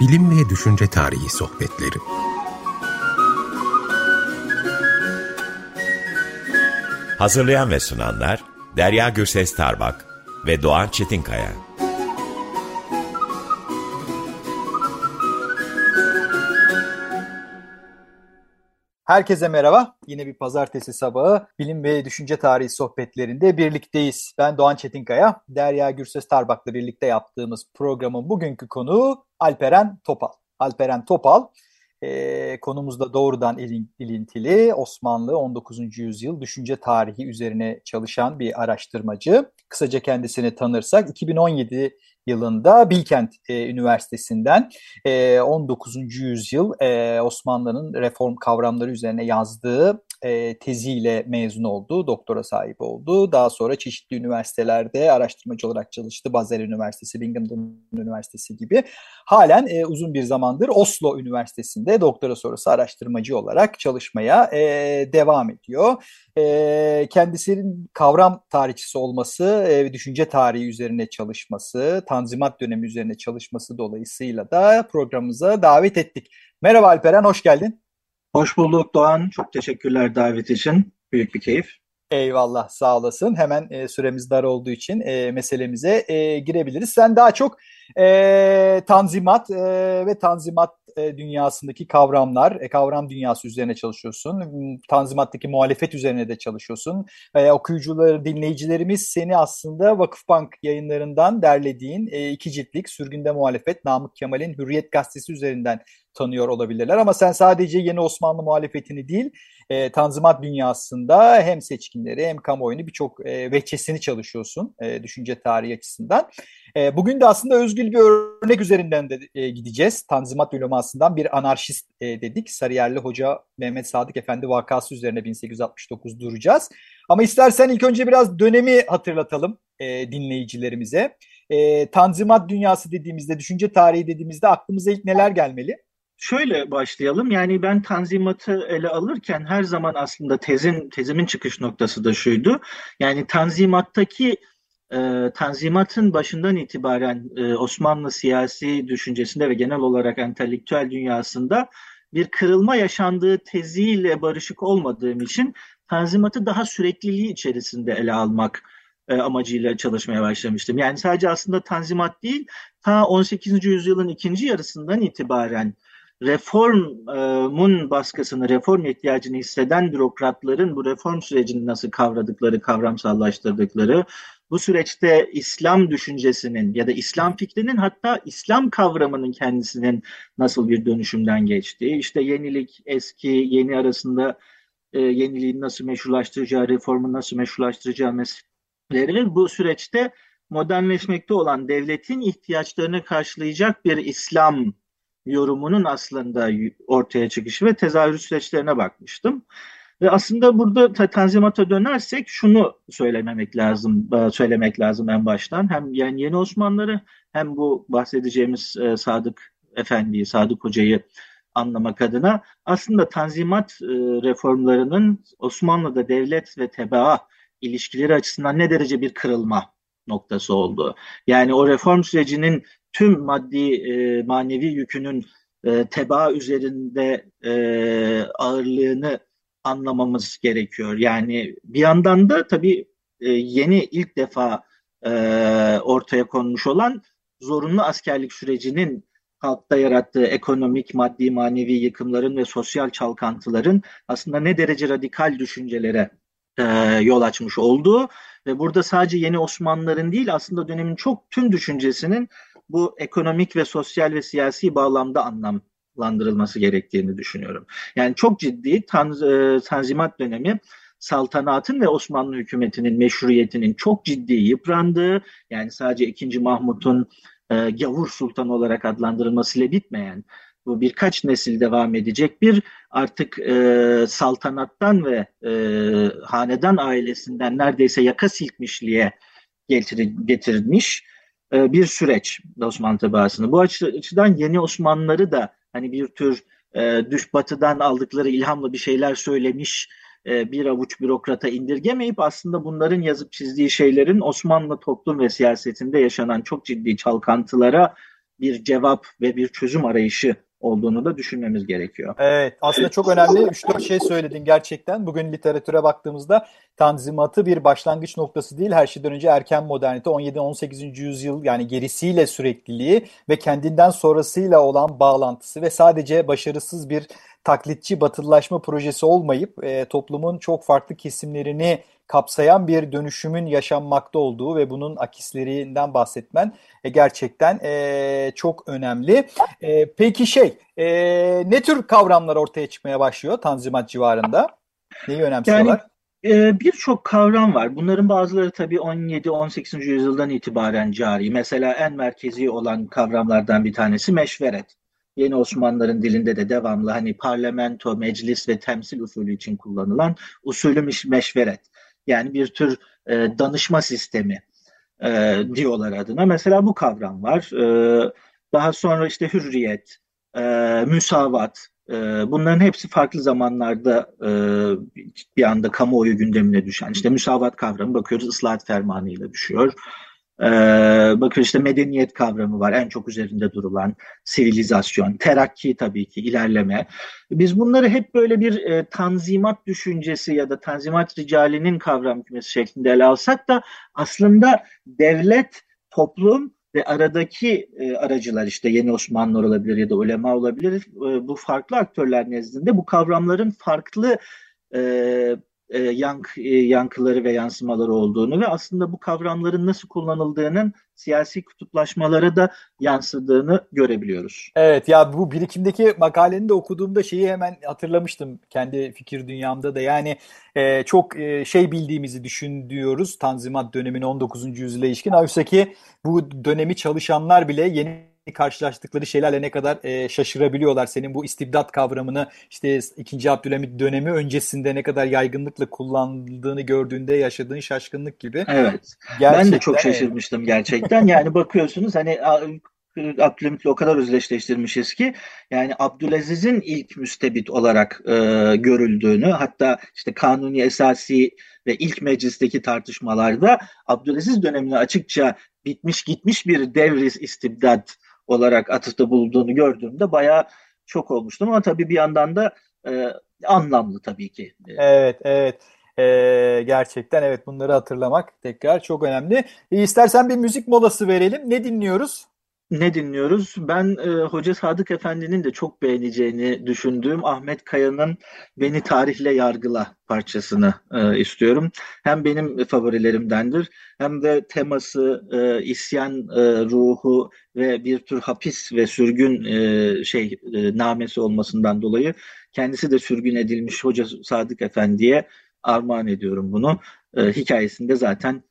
Bilim ve Düşünce Tarihi Sohbetleri Hazırlayan ve sunanlar Derya Gürses Tarbak ve Doğan Çetinkaya. Herkese merhaba. Yine bir pazartesi sabahı bilim ve düşünce tarihi sohbetlerinde birlikteyiz. Ben Doğan Çetinkaya, Derya Gürses Tarbak'la birlikte yaptığımız programın bugünkü konuğu Alperen Topal. Alperen Topal e, konumuzda doğrudan ilintili Osmanlı 19. yüzyıl düşünce tarihi üzerine çalışan bir araştırmacı. Kısaca kendisini tanırsak 2017 yılında Bilkent e, Üniversitesi'nden e, 19. yüzyıl e, Osmanlı'nın reform kavramları üzerine yazdığı e, teziyle mezun oldu, doktora sahibi oldu. Daha sonra çeşitli üniversitelerde araştırmacı olarak çalıştı. Basel Üniversitesi, Binghamton Üniversitesi gibi. Halen e, uzun bir zamandır Oslo Üniversitesi'nde doktora sonrası araştırmacı olarak çalışmaya e, devam ediyor. E, kendisinin kavram tarihçisi olması ve düşünce tarihi üzerine çalışması, Tanzimat dönemi üzerine çalışması dolayısıyla da programımıza davet ettik. Merhaba Alperen, hoş geldin. Hoş bulduk Doğan. Çok teşekkürler davet için. Büyük bir keyif. Eyvallah sağ olasın. Hemen e, süremiz dar olduğu için e, meselemize e, girebiliriz. Sen daha çok e, tanzimat e, ve tanzimat e, dünyasındaki kavramlar, e, kavram dünyası üzerine çalışıyorsun. Tanzimattaki muhalefet üzerine de çalışıyorsun. E, okuyucuları, dinleyicilerimiz seni aslında Vakıfbank yayınlarından derlediğin e, iki ciltlik Sürgünde Muhalefet, Namık Kemal'in Hürriyet Gazetesi üzerinden tanıyor olabilirler. Ama sen sadece yeni Osmanlı muhalefetini değil, e, Tanzimat dünyasında hem seçkinleri hem kamuoyunu birçok e, veçesini çalışıyorsun e, düşünce tarihi açısından. E, bugün de aslında özgül bir örnek üzerinden de e, gideceğiz. Tanzimat ulemasından bir anarşist e, dedik. Sarıyerli Hoca Mehmet Sadık Efendi vakası üzerine 1869 duracağız. Ama istersen ilk önce biraz dönemi hatırlatalım e, dinleyicilerimize. E, Tanzimat dünyası dediğimizde, düşünce tarihi dediğimizde aklımıza ilk neler gelmeli? Şöyle başlayalım. Yani ben Tanzimat'ı ele alırken her zaman aslında tezin tezimin çıkış noktası da şuydu. Yani Tanzimat'taki e, Tanzimat'ın başından itibaren e, Osmanlı siyasi düşüncesinde ve genel olarak entelektüel dünyasında bir kırılma yaşandığı teziyle barışık olmadığım için Tanzimat'ı daha sürekliliği içerisinde ele almak e, amacıyla çalışmaya başlamıştım. Yani sadece aslında Tanzimat değil, ta 18. yüzyılın ikinci yarısından itibaren reformun baskısını, reform ihtiyacını hisseden bürokratların bu reform sürecini nasıl kavradıkları, kavramsallaştırdıkları, bu süreçte İslam düşüncesinin ya da İslam fikrinin hatta İslam kavramının kendisinin nasıl bir dönüşümden geçtiği, işte yenilik, eski, yeni arasında e, yeniliğin nasıl meşrulaştıracağı, reformun nasıl meşrulaştıracağı meseleleri bu süreçte modernleşmekte olan devletin ihtiyaçlarını karşılayacak bir İslam yorumunun aslında ortaya çıkışı ve tezahür süreçlerine bakmıştım. Ve aslında burada Tanzimat'a dönersek şunu söylememek lazım, e, söylemek lazım en baştan. Hem yani yeni Osmanlıları hem bu bahsedeceğimiz e, Sadık Efendi'yi, Sadık Hoca'yı anlamak adına aslında Tanzimat e, reformlarının Osmanlı'da devlet ve tebaa ilişkileri açısından ne derece bir kırılma noktası oldu. Yani o reform sürecinin tüm maddi e, manevi yükünün e, tebaa üzerinde e, ağırlığını anlamamız gerekiyor. Yani bir yandan da tabii e, yeni ilk defa e, ortaya konmuş olan zorunlu askerlik sürecinin halkta yarattığı ekonomik, maddi, manevi yıkımların ve sosyal çalkantıların aslında ne derece radikal düşüncelere e, yol açmış olduğu ve burada sadece yeni Osmanlıların değil aslında dönemin çok tüm düşüncesinin bu ekonomik ve sosyal ve siyasi bağlamda anlamlandırılması gerektiğini düşünüyorum. Yani çok ciddi tanz, e, tanzimat dönemi saltanatın ve Osmanlı hükümetinin meşruiyetinin çok ciddi yıprandığı yani sadece 2. Mahmut'un e, gavur sultan olarak adlandırılmasıyla bitmeyen bu birkaç nesil devam edecek bir artık e, saltanattan ve e, hanedan ailesinden neredeyse yaka silkmişliğe getirilmiş e, bir süreç Osmanlı tebaasını. Bu açıdan yeni Osmanlıları da hani bir tür e, düş batıdan aldıkları ilhamla bir şeyler söylemiş e, bir avuç bürokrata indirgemeyip aslında bunların yazıp çizdiği şeylerin Osmanlı toplum ve siyasetinde yaşanan çok ciddi çalkantılara bir cevap ve bir çözüm arayışı olduğunu da düşünmemiz gerekiyor. Evet aslında çok önemli 3-4 şey söyledin gerçekten. Bugün literatüre baktığımızda tanzimatı bir başlangıç noktası değil. Her şeyden önce erken modernite 17-18. yüzyıl yani gerisiyle sürekliliği ve kendinden sonrasıyla olan bağlantısı ve sadece başarısız bir taklitçi batılılaşma projesi olmayıp e, toplumun çok farklı kesimlerini kapsayan bir dönüşümün yaşanmakta olduğu ve bunun akislerinden bahsetmen e, gerçekten e, çok önemli. E, peki şey, e, ne tür kavramlar ortaya çıkmaya başlıyor Tanzimat civarında? Neyi önemsiyorlar? Yani, e, Birçok kavram var. Bunların bazıları tabii 17-18. yüzyıldan itibaren cari. Mesela en merkezi olan kavramlardan bir tanesi meşveret. Yeni Osmanlıların dilinde de devamlı hani parlamento, meclis ve temsil usulü için kullanılan usulü meşveret. Yani bir tür e, danışma sistemi e, diyorlar adına. Mesela bu kavram var. E, daha sonra işte hürriyet, e, müsavat, e, bunların hepsi farklı zamanlarda e, bir anda kamuoyu gündemine düşen. İşte müsavat kavramı bakıyoruz ıslahat fermanıyla düşüyor. Ee, bakın işte medeniyet kavramı var en çok üzerinde durulan sivilizasyon, terakki tabii ki ilerleme. Biz bunları hep böyle bir e, tanzimat düşüncesi ya da tanzimat ricalinin kavram kümesi şeklinde ele alsak da aslında devlet, toplum ve aradaki e, aracılar işte yeni Osmanlılar olabilir ya da ulema olabilir e, bu farklı aktörler nezdinde bu kavramların farklı e, e, yank, e, yankıları ve yansımaları olduğunu ve aslında bu kavramların nasıl kullanıldığının siyasi kutuplaşmalara da yansıdığını görebiliyoruz. Evet ya bu birikimdeki makaleni de okuduğumda şeyi hemen hatırlamıştım kendi fikir dünyamda da yani e, çok e, şey bildiğimizi düşünüyoruz Tanzimat dönemine 19. yüzyıla ilişkin. Oysa ki bu dönemi çalışanlar bile yeni karşılaştıkları şeylerle ne kadar e, şaşırabiliyorlar. Senin bu istibdat kavramını işte 2. Abdülhamit dönemi öncesinde ne kadar yaygınlıkla kullandığını gördüğünde yaşadığın şaşkınlık gibi. Evet. Gerçekten, ben de çok şaşırmıştım gerçekten. yani bakıyorsunuz hani Abdülhamit'le o kadar özdeşleştirmişiz ki yani Abdülaziz'in ilk müstebit olarak e, görüldüğünü hatta işte kanuni esasi ve ilk meclisteki tartışmalarda Abdülaziz dönemini açıkça bitmiş gitmiş bir devris istibdat olarak atıfta bulunduğunu gördüğümde bayağı çok olmuştum ama tabii bir yandan da e, anlamlı tabii ki. Evet, evet. Ee, gerçekten evet bunları hatırlamak tekrar çok önemli. E, istersen bir müzik molası verelim. Ne dinliyoruz? Ne dinliyoruz? Ben e, Hoca Sadık Efendi'nin de çok beğeneceğini düşündüğüm Ahmet Kaya'nın Beni Tarihle Yargıla parçasını e, istiyorum. Hem benim favorilerimdendir hem de teması, e, isyan e, ruhu ve bir tür hapis ve sürgün e, şey e, namesi olmasından dolayı kendisi de sürgün edilmiş Hoca Sadık Efendi'ye armağan ediyorum bunu. E, hikayesinde zaten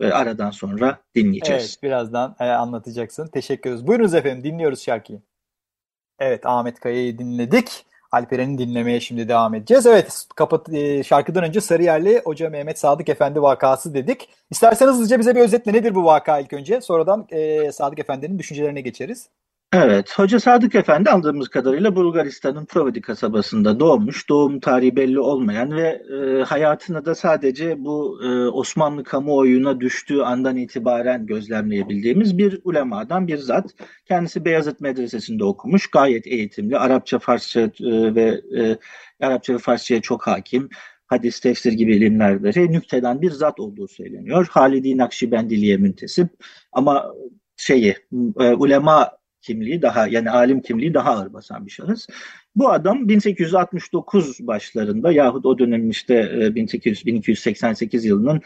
e, aradan sonra dinleyeceğiz. Evet birazdan e, anlatacaksın. Teşekkür ederiz. Buyurunuz efendim dinliyoruz şarkıyı. Evet Ahmet Kaya'yı dinledik. Alperen'i dinlemeye şimdi devam edeceğiz. Evet kapat e, şarkıdan önce Sarıyerli Hoca Mehmet Sadık Efendi vakası dedik. İsterseniz hızlıca bize bir özetle nedir bu vaka ilk önce? Sonradan e, Sadık Efendi'nin düşüncelerine geçeriz. Evet, Hoca Sadık Efendi aldığımız kadarıyla Bulgaristan'ın Provodi kasabasında doğmuş, doğum tarihi belli olmayan ve e, hayatını da sadece bu e, Osmanlı kamuoyuna düştüğü andan itibaren gözlemleyebildiğimiz bir ulemadan bir zat. Kendisi Beyazıt Medresesi'nde okumuş, gayet eğitimli, Arapça, Farsça e, ve e, Arapça ve Farsça'ya çok hakim hadis, tefsir gibi ilimlerde nükteden bir zat olduğu söyleniyor. Halidi Nakşibendiliğe müntesip ama şeyi e, ulema kimliği daha yani alim kimliği daha ağır basan bir şahıs. Bu adam 1869 başlarında yahut o dönem işte 1800 1288 yılının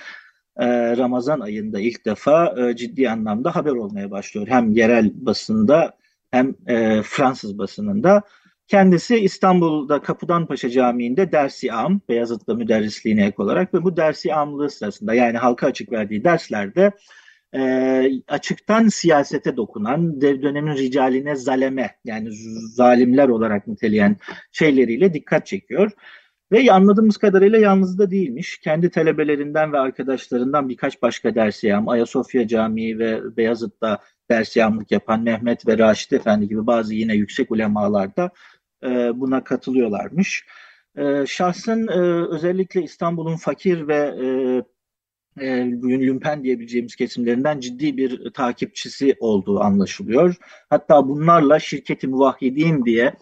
e, Ramazan ayında ilk defa e, ciddi anlamda haber olmaya başlıyor. Hem yerel basında hem e, Fransız basınında. Kendisi İstanbul'da Kapıdan Paşa Camii'nde dersi am, Beyazıt'ta müderrisliğine ek olarak ve bu dersi amlığı sırasında yani halka açık verdiği derslerde e, açıktan siyasete dokunan, dev dönemin ricaline zaleme yani zalimler olarak niteleyen şeyleriyle dikkat çekiyor. Ve anladığımız kadarıyla yalnız da değilmiş. Kendi talebelerinden ve arkadaşlarından birkaç başka dersiyam, Ayasofya Camii ve Beyazıt'ta dersiyamlık yapan Mehmet ve Raşit Efendi gibi bazı yine yüksek ulemalar da e, buna katılıyorlarmış. E, şahsın e, özellikle İstanbul'un fakir ve e, bugün lümpen diyebileceğimiz kesimlerinden ciddi bir takipçisi olduğu anlaşılıyor. Hatta bunlarla şirketi muvahhidin diye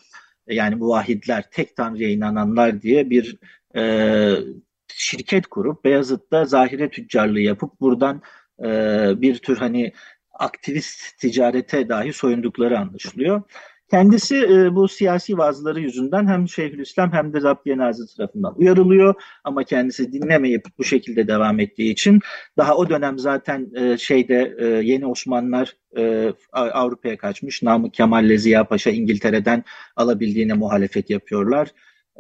yani muvahhidler, tek tanrıya inananlar diye bir e, şirket kurup Beyazıt'ta zahire tüccarlığı yapıp buradan e, bir tür hani aktivist ticarete dahi soyundukları anlaşılıyor. Kendisi e, bu siyasi vaazları yüzünden hem Şeyhülislam hem de Rabbiye Nazır tarafından uyarılıyor ama kendisi dinlemeyip bu şekilde devam ettiği için daha o dönem zaten e, şeyde e, yeni Osmanlılar e, Avrupa'ya kaçmış. Namık Kemal ile Ziya Paşa İngiltere'den alabildiğine muhalefet yapıyorlar.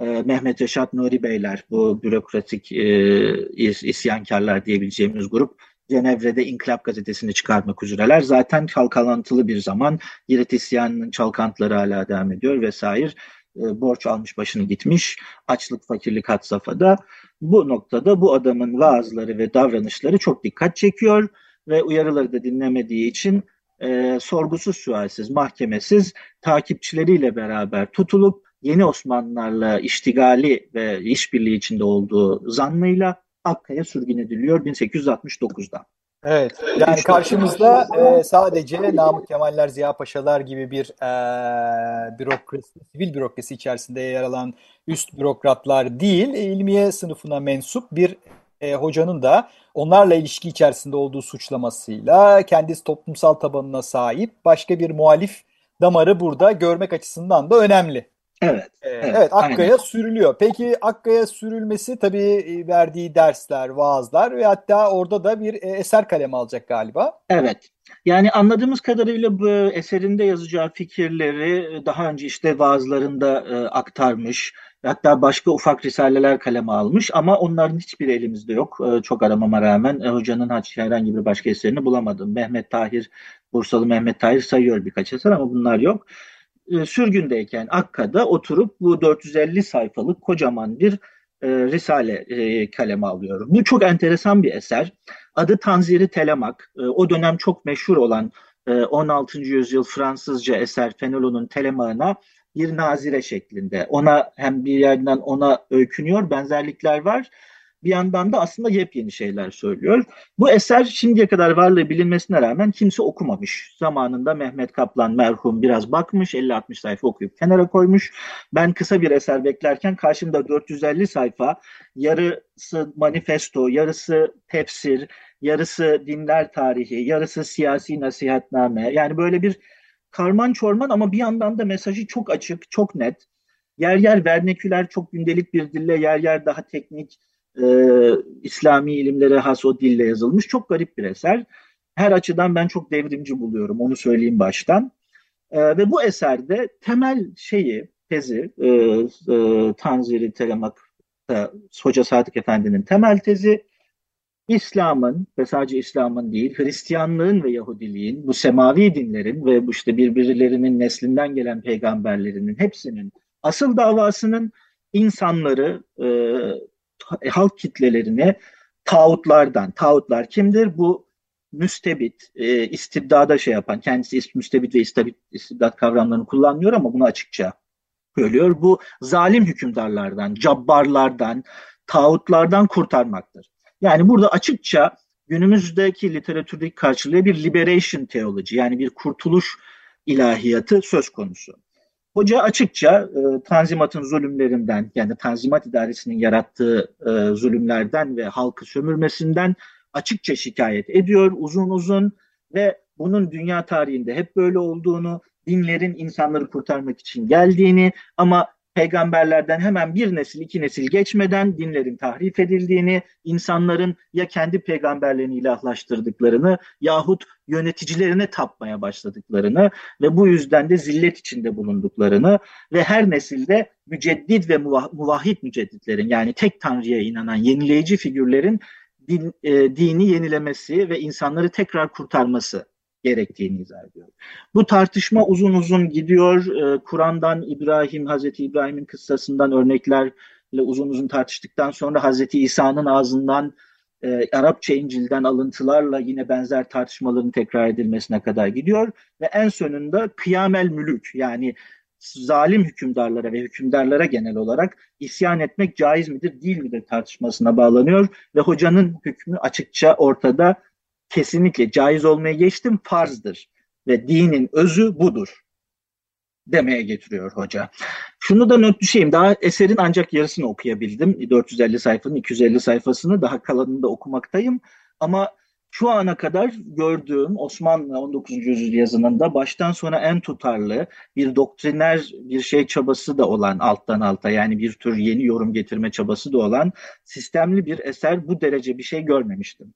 E, Mehmet Reşat Nuri Beyler bu bürokratik e, isyankarlar diyebileceğimiz grup Cenevre'de İnkılap gazetesini çıkarmak üzereler. Zaten çalkalantılı bir zaman. Girit isyanının çalkantıları hala devam ediyor vesaire. E, borç almış başını gitmiş. Açlık, fakirlik had safhada. Bu noktada bu adamın vaazları ve davranışları çok dikkat çekiyor ve uyarıları da dinlemediği için e, sorgusuz sualsiz, mahkemesiz takipçileriyle beraber tutulup yeni Osmanlılarla iştigali ve işbirliği içinde olduğu zannıyla Akkaya sürgün ediliyor 1869'da. Evet. Yani karşımızda e, sadece Namık Kemaller, Ziya Paşalar gibi bir e, bürokrasi, sivil bürokrasi içerisinde yer alan üst bürokratlar değil, ilmiye sınıfına mensup bir e, hocanın da onlarla ilişki içerisinde olduğu suçlamasıyla kendisi toplumsal tabanına sahip başka bir muhalif damarı burada görmek açısından da önemli. Evet. Ee, evet, evet Akkaya aynen. sürülüyor. Peki Akkaya sürülmesi tabii e, verdiği dersler, vaazlar ve hatta orada da bir e, eser kalemi alacak galiba. Evet. Yani anladığımız kadarıyla bu eserinde yazacağı fikirleri e, daha önce işte vaazlarında e, aktarmış. Hatta başka ufak risaleler kaleme almış ama onların hiçbir elimizde yok. E, çok aramama rağmen e, hocanın herhangi bir başka eserini bulamadım. Mehmet Tahir, Bursalı Mehmet Tahir sayıyor birkaç eser ama bunlar yok e, sürgündeyken Akka'da oturup bu 450 sayfalık kocaman bir e, risale e, kaleme alıyorum. Bu çok enteresan bir eser. Adı Tanziri Telemak. E, o dönem çok meşhur olan e, 16. yüzyıl Fransızca eser Fenelon'un Telemağına bir nazire şeklinde. Ona hem bir yerden ona öykünüyor, benzerlikler var bir yandan da aslında yepyeni şeyler söylüyor. Bu eser şimdiye kadar varlığı bilinmesine rağmen kimse okumamış. Zamanında Mehmet Kaplan merhum biraz bakmış, 50-60 sayfa okuyup kenara koymuş. Ben kısa bir eser beklerken karşımda 450 sayfa, yarısı manifesto, yarısı tefsir, yarısı dinler tarihi, yarısı siyasi nasihatname. Yani böyle bir karman çorman ama bir yandan da mesajı çok açık, çok net. Yer yer verneküler çok gündelik bir dille, yer yer daha teknik, e, İslami ilimlere has o dille yazılmış. Çok garip bir eser. Her açıdan ben çok devrimci buluyorum. Onu söyleyeyim baştan. E, ve bu eserde temel şeyi, tezi, e, e, Tanziri Telemak'ta Hoca Sadık Efendi'nin temel tezi İslam'ın ve sadece İslam'ın değil, Hristiyanlığın ve Yahudiliğin, bu semavi dinlerin ve bu işte birbirlerinin neslinden gelen peygamberlerinin hepsinin asıl davasının insanları e, halk kitlelerini tağutlardan, tağutlar kimdir? Bu müstebit, e, istibdada şey yapan, kendisi müstebit ve istibdat, istibdat kavramlarını kullanmıyor ama bunu açıkça söylüyor. Bu zalim hükümdarlardan, cabbarlardan, tağutlardan kurtarmaktır. Yani burada açıkça günümüzdeki literatürdeki karşılığı bir liberation teoloji yani bir kurtuluş ilahiyatı söz konusu. Hoca açıkça e, Tanzimat'ın zulümlerinden yani Tanzimat idaresinin yarattığı e, zulümlerden ve halkı sömürmesinden açıkça şikayet ediyor uzun uzun ve bunun dünya tarihinde hep böyle olduğunu, dinlerin insanları kurtarmak için geldiğini ama peygamberlerden hemen bir nesil iki nesil geçmeden dinlerin tahrif edildiğini, insanların ya kendi peygamberlerini ilahlaştırdıklarını yahut yöneticilerine tapmaya başladıklarını ve bu yüzden de zillet içinde bulunduklarını ve her nesilde müceddit ve muvahhid mücedditlerin yani tek tanrıya inanan yenileyici figürlerin din, e, dini yenilemesi ve insanları tekrar kurtarması gerektiğini izah ediyor. Bu tartışma uzun uzun gidiyor. Ee, Kur'an'dan İbrahim, Hazreti İbrahim'in kıssasından örneklerle uzun uzun tartıştıktan sonra Hazreti İsa'nın ağzından e, Arapça İncil'den alıntılarla yine benzer tartışmaların tekrar edilmesine kadar gidiyor ve en sonunda kıyamel mülük yani zalim hükümdarlara ve hükümdarlara genel olarak isyan etmek caiz midir değil midir tartışmasına bağlanıyor ve hocanın hükmü açıkça ortada kesinlikle caiz olmaya geçtim farzdır ve dinin özü budur demeye getiriyor hoca. Şunu da not düşeyim. Daha eserin ancak yarısını okuyabildim. 450 sayfanın 250 sayfasını daha kalanını da okumaktayım. Ama şu ana kadar gördüğüm Osmanlı 19. yüzyıl yazınında baştan sona en tutarlı bir doktriner bir şey çabası da olan alttan alta yani bir tür yeni yorum getirme çabası da olan sistemli bir eser bu derece bir şey görmemiştim.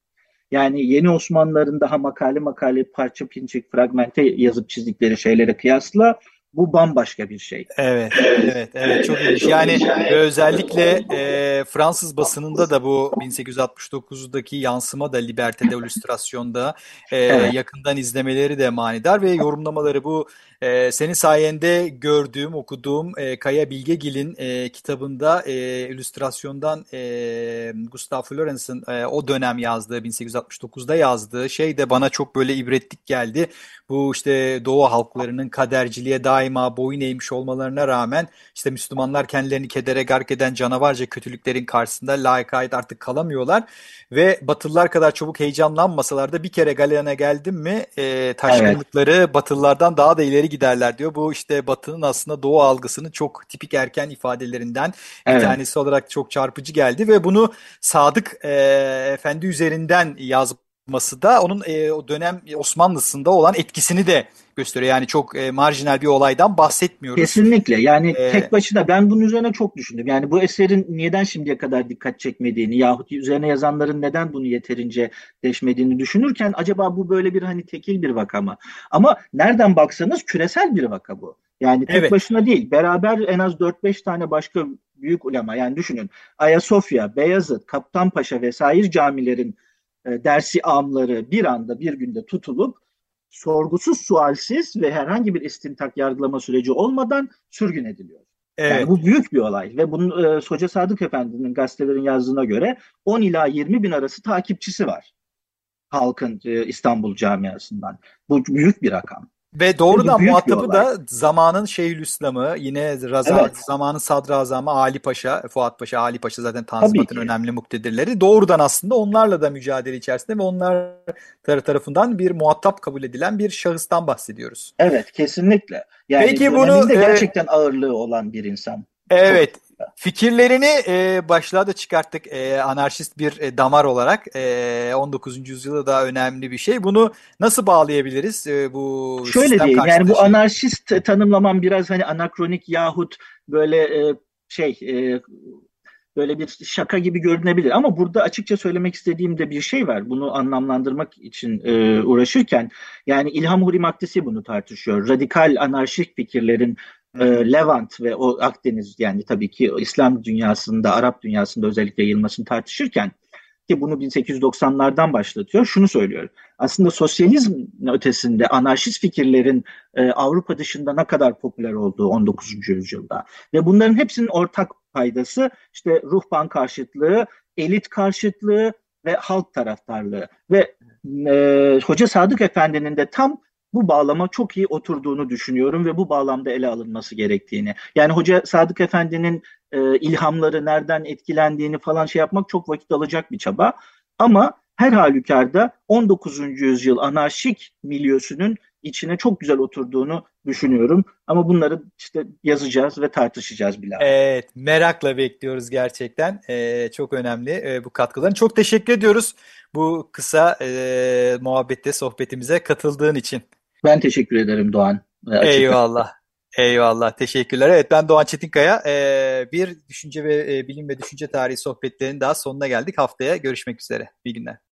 Yani yeni Osmanlıların daha makale makale parça pinçik fragmente yazıp çizdikleri şeylere kıyasla bu bambaşka bir şey. Evet, evet, evet çok ilginç. Yani özellikle e, Fransız basınında da bu 1869'daki yansıma da Liberté'de, illüstrasyonda e, evet. yakından izlemeleri de manidar ve yorumlamaları bu e, senin sayende gördüğüm, okuduğum e, Kaya Bilgegil'in e, kitabında e, illüstrasyondan e, Gustav Florence'ın e, o dönem yazdığı, 1869'da yazdığı şey de bana çok böyle ibretlik geldi. Bu işte Doğu halklarının kaderciliğe daima boyun eğmiş olmalarına rağmen işte Müslümanlar kendilerini kedere gark eden canavarca kötülüklerin karşısında layıkayet artık kalamıyorlar ve Batılılar kadar çabuk heyecanlanmasalar da bir kere galeyana geldim mi e, taşkınlıkları evet. Batılılardan daha da ileri giderler diyor. Bu işte Batı'nın aslında Doğu algısının çok tipik erken ifadelerinden bir evet. tanesi olarak çok çarpıcı geldi ve bunu Sadık e, Efendi üzerinden yazması da onun e, o dönem Osmanlısında olan etkisini de gösteriyor. Yani çok e, marjinal bir olaydan bahsetmiyoruz. Kesinlikle. Yani ee, tek başına ben bunun üzerine çok düşündüm. Yani bu eserin neden şimdiye kadar dikkat çekmediğini yahut üzerine yazanların neden bunu yeterince deşmediğini düşünürken acaba bu böyle bir hani tekil bir vaka mı? Ama nereden baksanız küresel bir vaka bu. Yani tek evet. başına değil. Beraber en az 4-5 tane başka büyük ulema yani düşünün. Ayasofya, Beyazıt, Kaptanpaşa vesaire camilerin e, dersi amları bir anda bir günde tutulup sorgusuz sualsiz ve herhangi bir istintak yargılama süreci olmadan sürgün ediliyor. Evet. Yani bu büyük bir olay ve bunun e, Hoca Sadık Efendi'nin gazetelerin yazdığına göre 10 ila 20 bin arası takipçisi var halkın e, İstanbul camiasından. Bu büyük bir rakam. Ve doğrudan muhatabı da zamanın Şeyhülislam'ı yine Raza, evet. zamanın Sadrazamı Ali Paşa, Fuat Paşa, Ali Paşa zaten Tanzimat'ın önemli muktedirleri. Doğrudan aslında onlarla da mücadele içerisinde ve onlar tarafından bir muhatap kabul edilen bir şahıstan bahsediyoruz. Evet kesinlikle. Yani Peki bunu gerçekten e, ağırlığı olan bir insan. Evet. Fikirlerini e, başlığa da çıkarttık e, anarşist bir e, damar olarak e, 19. yüzyılda daha önemli bir şey. Bunu nasıl bağlayabiliriz e, bu Şöyle diyeyim yani bu anarşist tanımlamam biraz hani anakronik yahut böyle e, şey e, böyle bir şaka gibi görünebilir ama burada açıkça söylemek istediğim de bir şey var. Bunu anlamlandırmak için e, uğraşırken yani İlham Huri Maddesi bunu tartışıyor. Radikal anarşik fikirlerin e, Levant ve o Akdeniz yani tabii ki İslam dünyasında, Arap dünyasında özellikle yayılmasını tartışırken ki bunu 1890'lardan başlatıyor. Şunu söylüyor. Aslında sosyalizm ötesinde anarşist fikirlerin e, Avrupa dışında ne kadar popüler olduğu 19. yüzyılda ve bunların hepsinin ortak paydası işte ruhban karşıtlığı, elit karşıtlığı ve halk taraftarlığı ve e, Hoca Sadık Efendi'nin de tam bu bağlama çok iyi oturduğunu düşünüyorum ve bu bağlamda ele alınması gerektiğini. Yani Hoca Sadık Efendi'nin e, ilhamları nereden etkilendiğini falan şey yapmak çok vakit alacak bir çaba. Ama her halükarda 19. yüzyıl anarşik milyosünün içine çok güzel oturduğunu düşünüyorum. Ama bunları işte yazacağız ve tartışacağız bile. Evet, merakla bekliyoruz gerçekten. Ee, çok önemli e, bu katkıların. Çok teşekkür ediyoruz bu kısa e, muhabbette sohbetimize katıldığın için. Ben teşekkür ederim Doğan. Eyvallah. Eyvallah. Teşekkürler. Evet ben Doğan Çetinkaya. Ee, bir düşünce ve e, bilim ve düşünce tarihi sohbetlerinin daha sonuna geldik. Haftaya görüşmek üzere. İyi günler.